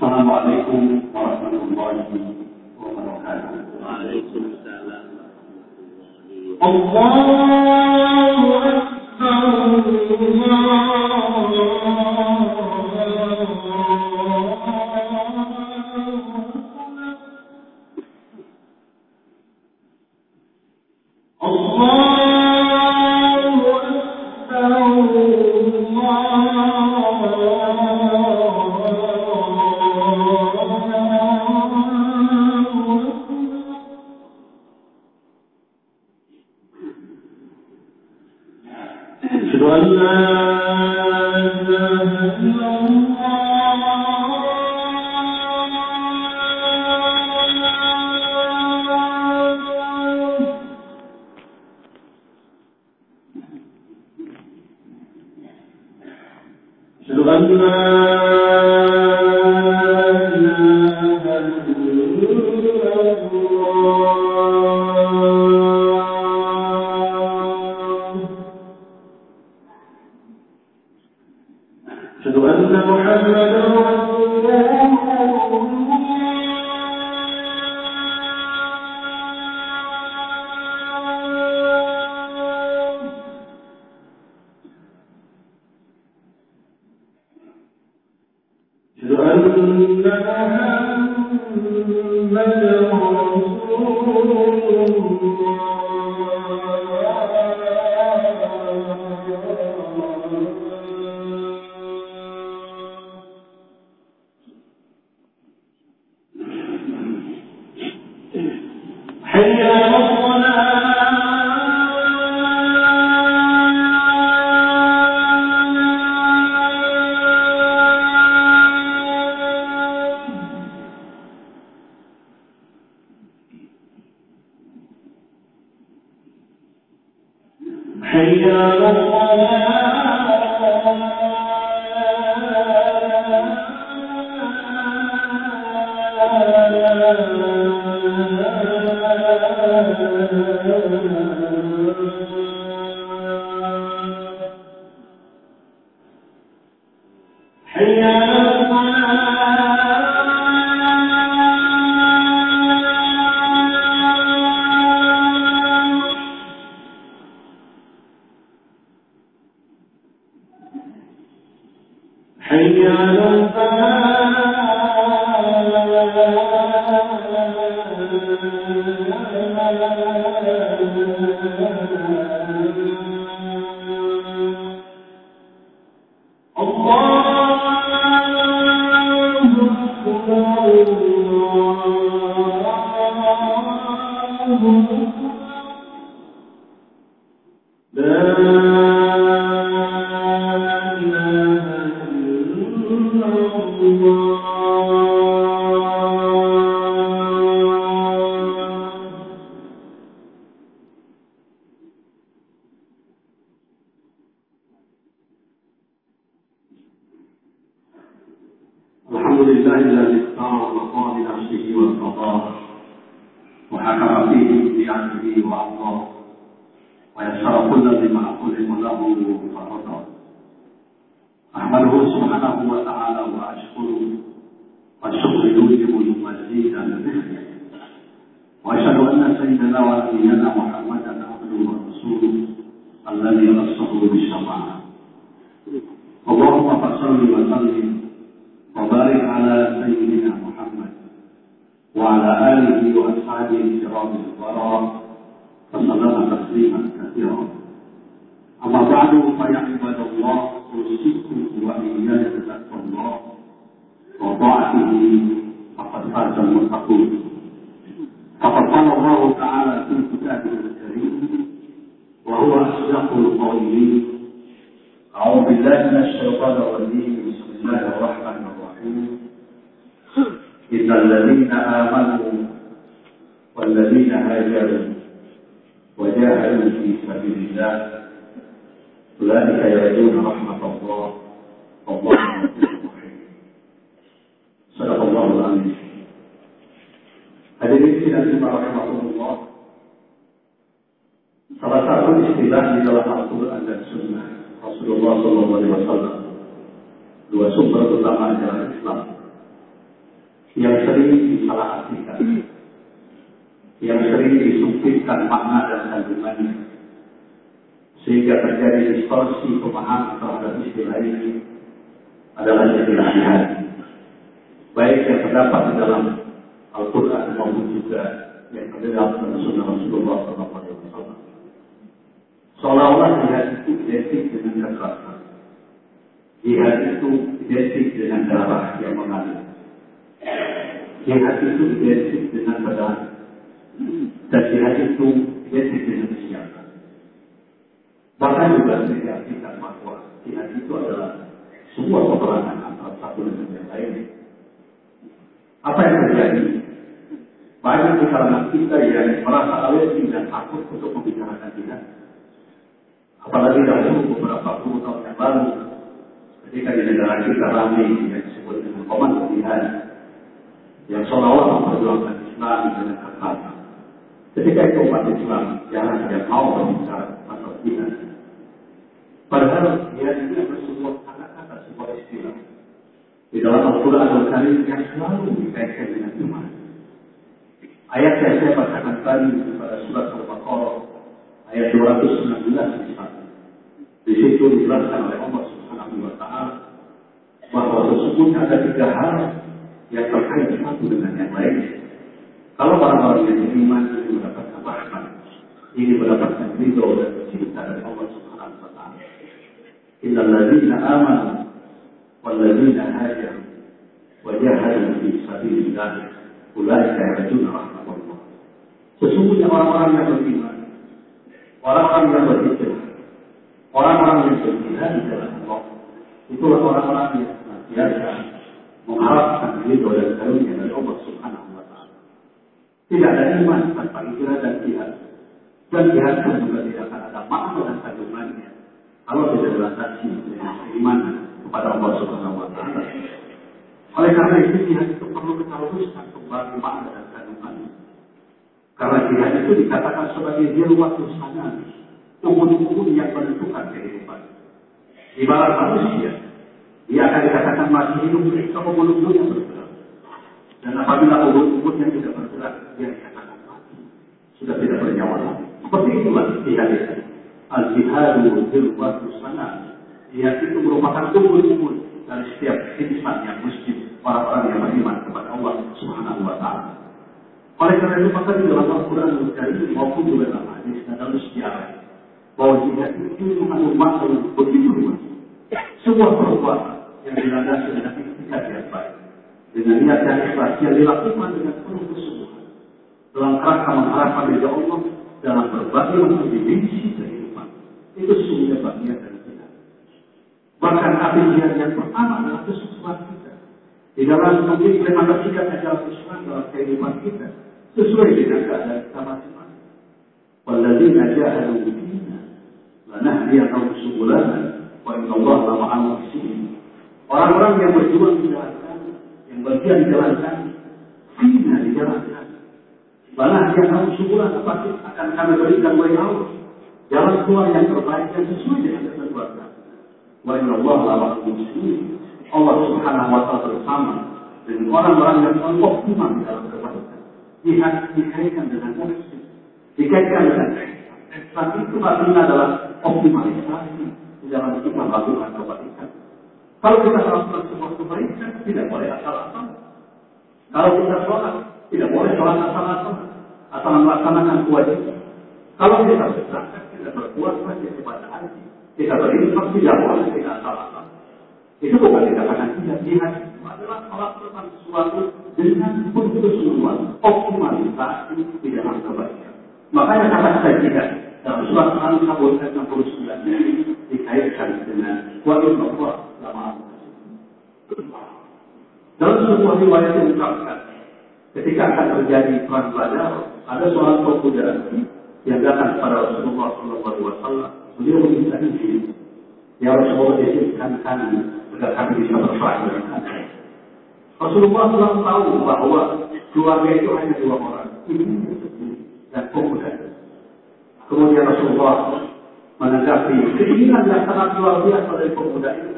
السلام عليكم ورحمة الله وبركاته. وعليكم السلام ورحمة الله الله أكبر الله. والله إله إلا الله حي على الفلاح. الحمد لله الذي اختار مقام نفسه والقضاء وحكم فيه بعدله وعطاه ويسر كل ذي معقول له فرضا أحمده سبحانه وتعالى وأشكره والشكر يوجب المزيد من وأشهد أن سيدنا ونبينا محمدا عبده ورسوله الذي خصه بالشفاعة. اللهم فصل وسلم وبارك على سيدنا محمد وعلى آله وأصحابه الكرام البررة وسلم تسليما كثيرا. أما بعد فيا عباد الله أوصيكم وإياي بتقوى الله وطاعته فقد فاز المتقون. فقد قال الله تعالى في كتابه الكريم وهو أصدق القائلين أعوذ بالله من الشيطان الرجيم بسم الله الرحمن إن الذين آمنوا والذين هاجروا وجاهدوا في سبيل الله أولئك يرجون رحمة الله والله غفور رحيم صدق الله العظيم Hadirin sidang rahimahullah Salah satu istilah di dalam Al-Quran dan Sunnah Rasulullah Sallallahu Alaihi Wasallam dua sumber utama ajaran Islam sering disalahartikan, yang sering disempitkan makna dan kandungannya, sehingga terjadi distorsi pemahaman terhadap istilah ini adalah istilah jihad. Baik yang terdapat di dalam Al-Quran maupun juga yang terdapat dalam Sunnah Rasulullah SAW. Seolah-olah jihad itu identik dengan kekerasan. Jihad itu identik dengan darah yang mengalir. Jihad itu identik dengan pedang. Dan jihad itu identik dengan siapa. Bahkan juga diartikan bahwa jihad itu adalah sebuah peperangan antara satu dengan yang lain. Apa yang terjadi? Banyak di kalangan kita yang merasa alergi dan takut untuk membicarakan jihad. Apalagi dahulu beberapa puluh tahun yang lalu, ketika di negara kita ramai yang disebut dengan komando jihad, yang seolah-olah memperjuangkan Islam dengan kekerasan. Ketika itu umat Islam jangan tidak mau berbicara masalah jihad. Padahal ini adalah sebuah kata-kata, sebuah istilah. Di dalam Al-Quran Al-Karim yang selalu dikaitkan dengan iman. Ayat yang saya bacakan tadi pada surat Al-Baqarah ayat 219 misalnya. Di situ dijelaskan oleh Allah Subhanahu wa taala bahwa sesungguhnya ada tiga hal yang terkait satu dengan yang lain. Kalau orang-orang yang beriman ini mendapatkan rahmat, ini mendapatkan ridho dan cinta dari Allah Subhanahu wa taala. Innal ladzina amanu wal ladzina hajaru wa jahadu fi sabilillah ulaika yarjuna rahmatullah. Sesungguhnya orang-orang yang beriman, orang-orang yang berhijrah, orang-orang yang berjihad di jalan Allah, itulah orang-orang yang senantiasa mengharapkan ridho dan karunia dari Allah Subhanahu wa taala. Tidak ada iman tanpa hijrah dan jihad. Dan jihad pun juga tidak akan ada makna dan kandungannya kalau tidak dilandasi dengan keimanan kepada Allah Subhanahu wa taala. Oleh karena itu jihad itu perlu kita luruskan kembali makna dan kandungannya. Karena jihad itu dikatakan sebagai waktu sana, umur-umur yang menentukan kehidupan. Ibarat manusia, dia akan dikatakan masih hidup ketika umur-umur yang bergerak. Dan apabila umur-umur yang tidak bergerak, dia dikatakan mati. Sudah tidak bernyawa lagi. Seperti itulah jihad itu. Al-jihadu waktu sana. Jihad itu merupakan umur-umur dari setiap insan yang muslim, orang-orang yang beriman kepada Allah Subhanahu wa taala. Oleh karena itu maka di dalam Al-Quran Al-Karim maupun juga dalam hadis dan dalam sejarah bahwa jihad itu mengandung makna begitu luas. Sebuah perbuatan yang dilandasi dengan ikhtiar yang baik, dengan niat yang ikhlas yang dilakukan dengan penuh kesungguhan dalam kerangka mengharapkan dari Allah dalam berbagai macam dimensi kehidupan. Itu sesungguhnya bagian dari kita. Bahkan api jihad yang pertama adalah kesukuan kita. Di dalam mengimplementasikan ajaran Islam dalam kehidupan kita sesuai dengan keadaan kita masing-masing. Walladzina jahadu fina lanahdiyannahum subulana wa inna Allah la ma'al muhsinin. Orang-orang yang berjuang di jalan kami, yang berjuang di jalan kami, fina di jalan kami. Lanahdiyannahum subulana pasti akan kami berikan oleh Allah jalan keluar yang terbaik yang sesuai dengan ketentuan kami. Wa inna Allah la ma'al muhsinin. Allah Subhanahu wa taala bersama dengan orang-orang yang optimal di dalam kebaikan jihad dikaitkan dengan muslim, dikaitkan dengan itu artinya adalah optimalisasi di dalam kita melakukan kebaikan. Kalau kita melakukan sebuah kebaikan, tidak boleh asal-asal. Kalau kita sholat, tidak boleh sholat asal-asal. Asal melaksanakan kewajiban. Kalau kita berzakat, tidak berbuat saja kepada haji. Kita berinfak, tidak boleh kita asal-asal. Itu bukan dikatakan tidak jihad. Itu adalah melakukan sesuatu dengan kesungguhan, optimalisasi di dalam kebaikan. Makanya kata-kata jihad dalam surat Al-Kabul ayat 69 ini dikaitkan dengan wajib Allah Dalam sebuah riwayat yang mengungkapkan, ketika akan terjadi perang Badar, ada seorang pemuda yang datang kepada Rasulullah SAW. Beliau meminta izin, ya Rasulullah izinkan kami agar kami bisa berperang dengan kami. Rasulullah SAW tahu bahwa keluarga itu hanya dua orang, ibu dan pemuda. Kemudian Rasulullah menanggapi keinginan yang sangat luar biasa dari pemuda itu.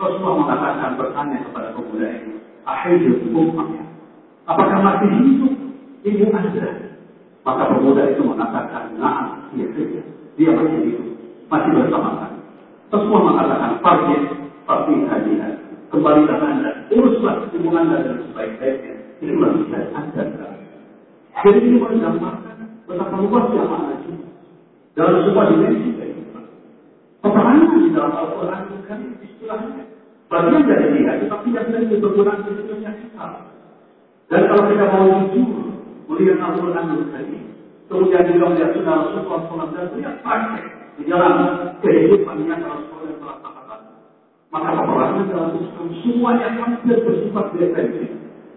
Rasulullah mengatakan bertanya kepada pemuda itu, akhirnya hukum Apakah masih hidup ibu anda? Maka pemuda itu mengatakan, nah, iya saja. Dia masih hidup, masih bersama kami. Semua mengatakan, pergi, pergi hadiah. Kembalilah anda, uruslah ibu anda dengan sebaik-baiknya. Ini bisa anda. Jadi ini menggambarkan betapa luasnya makna cinta. Dalam sebuah dimensi kehidupan. Peperangan di dalam Al-Quran bukan istilahnya. Bagian dari dia, tetapi yang dari berkurang di dunia kita. Dan kalau kita mau jujur, melihat Al-Quran Karim, kemudian juga melihat sunnah Rasulullah SAW dan melihat praktek di dalam kehidupan yang Rasulullah yang telah katakan. Maka peperangan dalam Islam semuanya hampir bersifat defensif,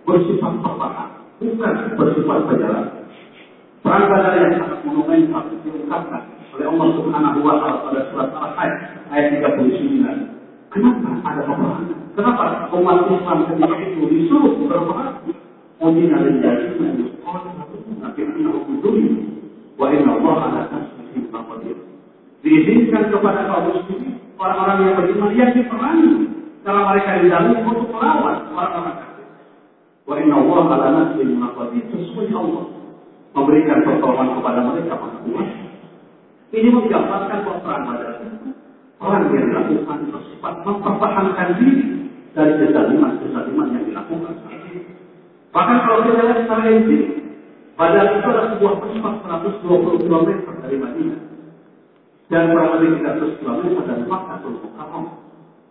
bersifat pertahanan, bukan bersifat penjelasan. Perang Badar yang sangat monumental diungkapkan oleh Allah Subhanahu wa taala pada surat Al-Hajj ayat 39. Kenapa ada peperangan? Kenapa umat Islam ketika itu disuruh berperang? Nasrihim qadir. Diizinkan kepada kaum muslimin orang-orang yang beriman yang diperangi karena mereka didalami untuk melawan orang-orang kafir. Wa inna Allah ala nasrihim qadir sesuai Allah memberikan pertolongan kepada mereka kuat. Ini menggambarkan bahwa Badar perang yang dilakukan bersifat mempertahankan diri dari kezaliman-kezaliman yang dilakukan ini. Bahkan kalau kita lihat secara empirik, Badar itu adalah sebuah tempat 120 km dari Madinah dan kurang lebih 300 km dari Makkah Mukarram.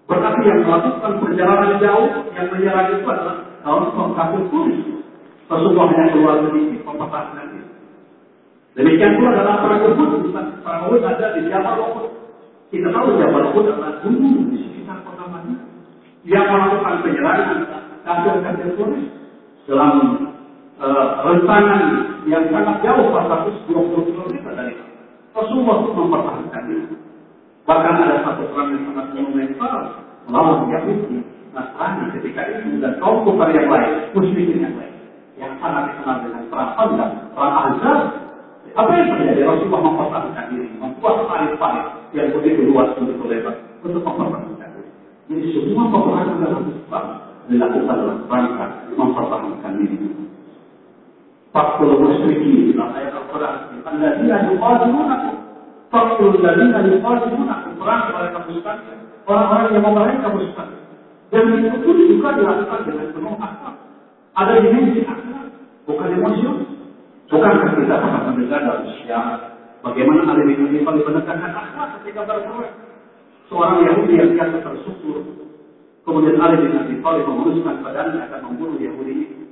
Berarti yang melakukan perjalanan jauh yang menyerang itu adalah kaum kafir Quraisy. Rasulullah hanya keluar sedikit mempertahankan diri. Demikian pula dalam perang Uhud, perang Uhud ada di Jabal Uhud. Kita tahu Jabal Uhud adalah gunung di sekitar kota Madinah yang melakukan penyerangan kafir-kafir Quraisy dalam uh, rentangan yang sangat jauh 420 km dari Rasulullah mempertahankan diri. Bahkan ada satu perang yang sangat monumental melawan Yahudi, Nasrani ketika itu dan kaum kufar yang lain, musyrikin yang lain yang sangat dikenal dengan perang Khandaq, perang Ahzab. Apa yang terjadi? Rasulullah mempertahankan diri, membuat parit-parit yang begitu luas, begitu lebar untuk mempertahankan diri. Jadi semua peperangan dalam Islam dilakukan dalam rangka mempertahankan diri. Faktul musyrikin dalam ayat Al-Quran. Alladzina yuqadimunakum. Faktul alladzina yuqadimunakum. Perang kamu sekalian. Orang-orang yang memerangi kamu sekalian. Dan itu juga dilakukan dengan penuh akhlak. Ada dimensi akhlak, bukan emosional. Bukankah kita pernah mendengar sejarah bagaimana Ali bin Abi menekankan akhlak ketika berperang? Seorang Yahudi yang biasa tersukur, kemudian Ali bin Abi Thalib memuluskan badannya akan membunuh Yahudi itu.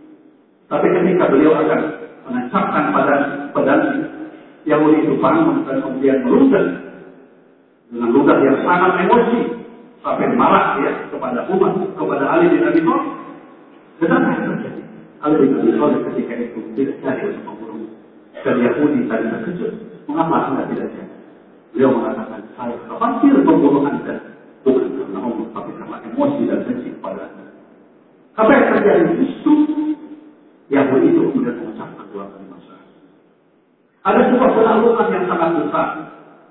Tapi ketika beliau akan menancapkan badan badannya, Yahudi itu bangun dan kemudian meludah dengan ludah yang sangat emosi sampai marah ya kepada umat, kepada Ali bin Abi Thalib. Kenapa terjadi? Ali bin Abi Thalib ketika itu tidak jadi untuk. Dan Yahudi tadi terkejut. Mengapa anda tidak jadi? Beliau mengatakan, saya khawatir membunuh anda. Bukan karena Allah, tapi karena emosi dan benci kepada anda. Apa yang terjadi? Justru Yahudi itu kemudian mengucapkan dua kalimat syahadat. Ada sebuah penaklukan yang sangat besar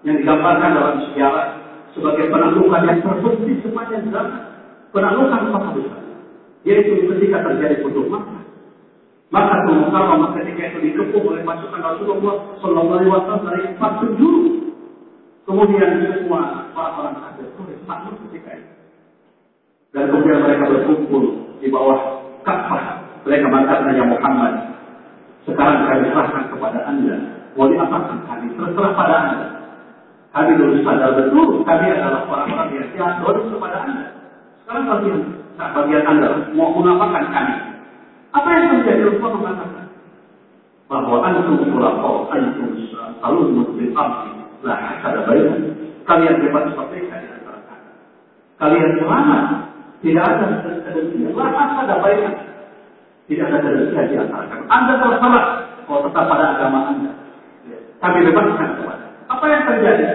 yang digambarkan dalam sejarah sebagai penaklukan yang terbukti sepanjang zaman. Penaklukan kota besar yaitu ketika terjadi putus maka maka Mukarramah ketika itu dikepung oleh pasukan Rasulullah Sallallahu Alaihi Wasallam dari empat penjuru. Kemudian semua orang-orang kafir Quraisy takut ketika itu. Dan kemudian mereka berkumpul di bawah Ka'bah. Mereka mengatakan ya Muhammad, sekarang kami serahkan kepada anda. Mau diapakan kami? Terserah pada anda. Kami dulu sadar betul, kami adalah orang-orang yang jatuh kepada anda. Sekarang bagian, nah bagian anda mau mengapakan kami? Apa yang terjadi? Rasulullah mengatakan bahwa antum khulafa antum salun bil amri la hasada bainakum. Kalian bebas antara kalian. Kalian selamat. Tidak ada kedengkian. La hasada bainakum. Tidak ada kedengkian di antara. Anda tersalah kalau tetap pada agama Anda. Kami bebaskan kepada. Apa yang terjadi?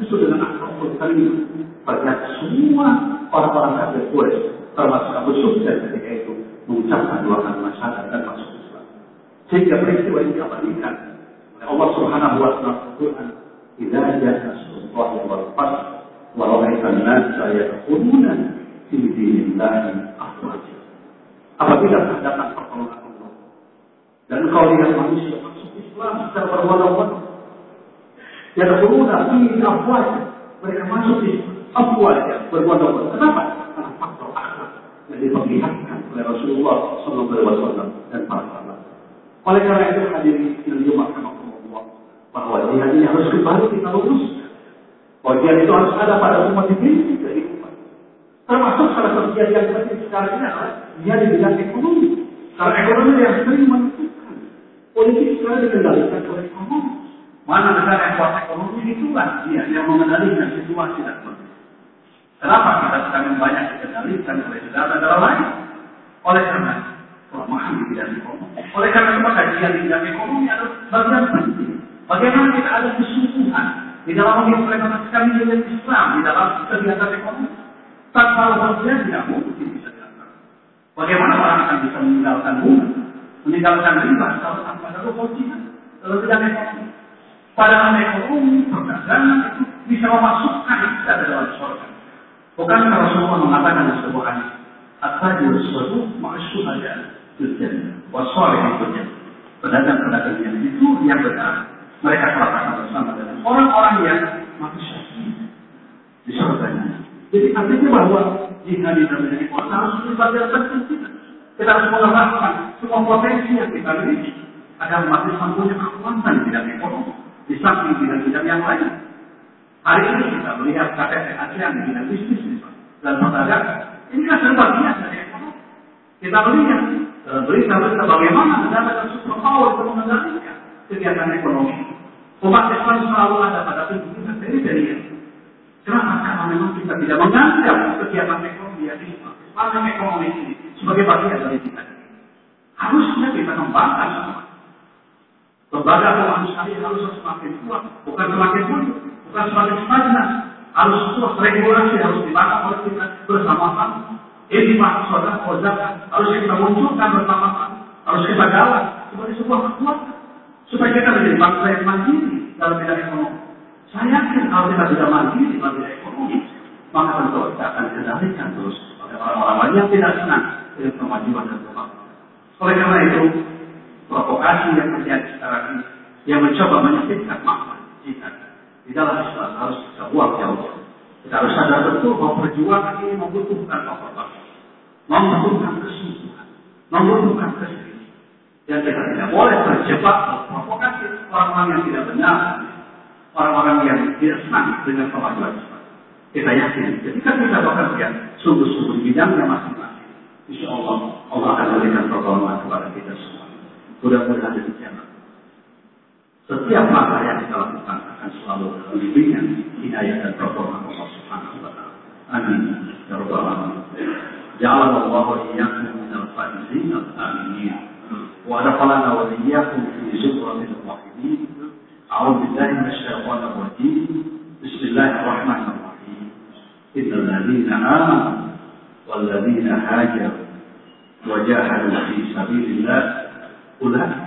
Justru dengan akhlakul karim. Banyak semua orang-orang kafir Quraisy termasuk Abu Sufyan ketika itu mengucapkan dua kalimat syahadat dan. Sehingga peristiwa ini diabadikan oleh Allah Subhanahu wa taala Quran, "Idza ja'a nasrullahi wal fath wa ra'aita an-nasa yadkhuluna fi dinillahi afwaja." Apabila datang pertolongan Allah Dan kau lihat manusia masuk Islam secara berbondong-bondong. Yadkhuluna fi afwaj. Mereka masuk di afwaj berbondong-bondong. Kenapa? Karena faktor akhlak yang diperlihatkan oleh Rasulullah SAW dan para. Oleh karena itu hadirin yang diumatkan Allah bahwa jihad ini harus kembali kita luruskan. Bahwa jihad itu harus ada pada umat ini kehidupan. Termasuk salah satu jihad yang penting sekarang ini adalah jihad di bidang ekonomi. Karena ekonomi yang sering menentukan. Politik sekarang dikendalikan oleh ekonomi. Mana negara yang kuat ekonomi itulah dia yang mengendalikan situasi dan kondisi. Kenapa kita sekarang banyak dikendalikan oleh negara-negara lain? Oleh karena kelemahan di bidang ekonomi. Oleh karena itu kajian di bidang ekonomi adalah bagian penting. Bagaimana kita ada kesungguhan di dalam mengimplementasikan nilai Islam di dalam kegiatan ekonomi. Tanpa lepas tidak mungkin bisa dilakukan. Bagaimana orang akan bisa meninggalkan bunga, meninggalkan riba kalau tanpa ada kewajiban dalam bidang ekonomi. Padahal ekonomi, perdagangan itu bisa memasukkan kita ke dalam surga. Bukankah Rasulullah mengatakan sebuah hadis, At-tajir suatu ma'asyuh aja Tujuan, wasoleh tujuan. Pedagang-pedagang yang itu yang benar. Mereka kelaparan bersama dengan orang-orang yang mati syahid di surganya. Jadi artinya bahwa jika di dalam ekonomi harus menjadi bagian penting kita. Kita harus mengerahkan semua potensi yang kita miliki agar umat Islam punya kekuatan bidang ekonomi di samping bidang-bidang yang lain. Hari ini kita melihat KTP ASEAN di bidang bisnis dan perdagangan. Ini kan dari ekonomi. Kita melihat dalam berita-berita bagaimana negara dan superpower itu mengendalikan kegiatan ekonomi. Umat Islam selalu ada pada pimpinan dari dari Kenapa? Karena memang kita tidak menganggap kegiatan ekonomi yang Islam, Islam ekonomi ini sebagai bagian dari kita. Harusnya kita kembangkan semua. Lembaga keuangan syariah harus semakin kuat, bukan semakin buruk, bukan semakin stagnan. Harus terus regulasi harus dibangun oleh kita bersama-sama. Ini saudara zakat harus kita munculkan bersama-sama, harus kita jalan sebagai sebuah kekuatan supaya kita menjadi bangsa yang mandiri dalam bidang ekonomi. Saya yakin kalau kita tidak mandiri dalam bidang ekonomi, maka tentu kita akan dikendalikan terus oleh orang-orang yang tidak senang dengan kemajuan dan kebanggaan. Oleh karena itu, provokasi yang terjadi sekarang ini yang mencoba menyakitkan makna kita di dalam Islam harus kita buang jauh. Kita harus sadar betul bahwa perjuangan ini membutuhkan pengorbanan, membutuhkan kesungguhan, membutuhkan keseriusan. Dan kita tidak boleh terjebak provokasi orang-orang yang tidak benar, orang-orang yang tidak senang dengan kemajuan. Kita yakin ketika kita bekerja sungguh-sungguh bidangnya masing-masing, Insya Allah Allah akan memberikan pertolongan kepada kita semua. Mudah-mudahan demikian. Setiap masa yang kita lakukan akan selalu bimbingan hidayah dan pertolongan Allah Subhanahu wa taala. Amin. Ya rabbal alamin. جعلنا الله واياكم من الفائزين الامنين ودخلنا واياكم في زمرة الواحدين اعوذ بالله من الشيطان الرجيم بسم الله الرحمن الرحيم ان الذين امنوا والذين هاجروا وجاهدوا في سبيل الله اولئك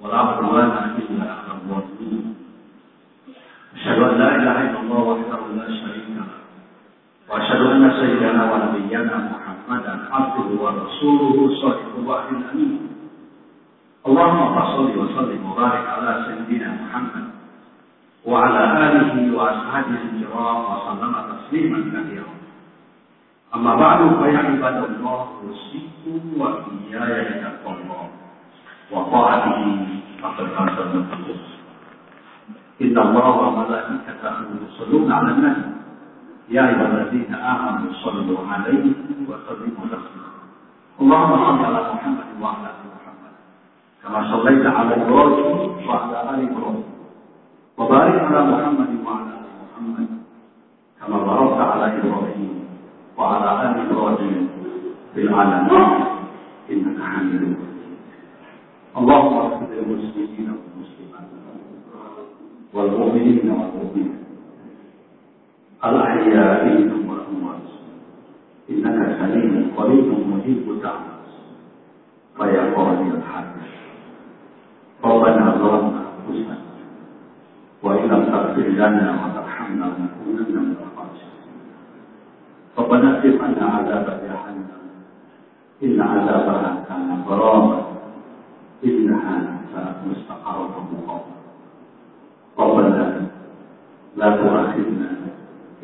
ولا عدوان إلا على الظالمين أشهد أن لا إله إلا الله وحده لا شريك له. وأشهد أن سيدنا ونبينا محمدا عبده ورسوله صادق الوعد الأمين. اللهم صل وسلم وبارك على سيدنا محمد وعلى آله وأصحابه الكرام وسلم تسليما كثيرا. أما بعد فيا عباد الله أوصيكم وإياي بتقوى الله. وطاعته فقد فاز المتقون إن الله وملائكته يصلون على النبي. يا أيها الذين آمنوا صلوا عليه وسلموا تسليما. اللهم صل على محمد وعلى آل محمد. كما صليت على إبراهيم وعلى آل إبراهيم. وبارك على محمد وعلى آل محمد. كما باركت على إبراهيم وعلى آل إبراهيم في العالمين. إنك حميد اللهم اغفر للمسلمين والمسلمات والمؤمنين والمؤمنات الأحياء منهم والأموات. إنك سليم قريب مجيب الدعوات فيا قاضي الحاج. ربنا ظلمنا أنفسنا وإن لم تغفر لنا وترحمنا لنكونن من الخاسرين. ربنا اصرف عنا عذاب جهنم إن عذابها كان غراما إنها مستقرة مقامة ربنا لا تؤاخذنا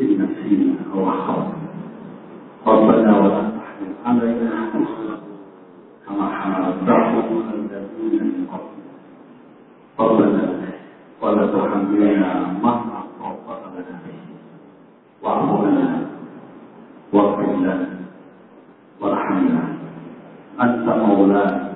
إن نسينا أو أخطأنا. ربنا ولا تحمل علينا كما حملته الذين من قبلنا ربنا ولا تحملنا ما لنا به. واعف لنا واغفر لنا. وارحمنا. أنت مولانا.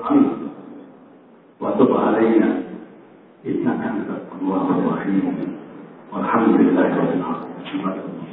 العليم وتب علينا إنك أنت التواب الرحيم. والحمد لله رب العالمين.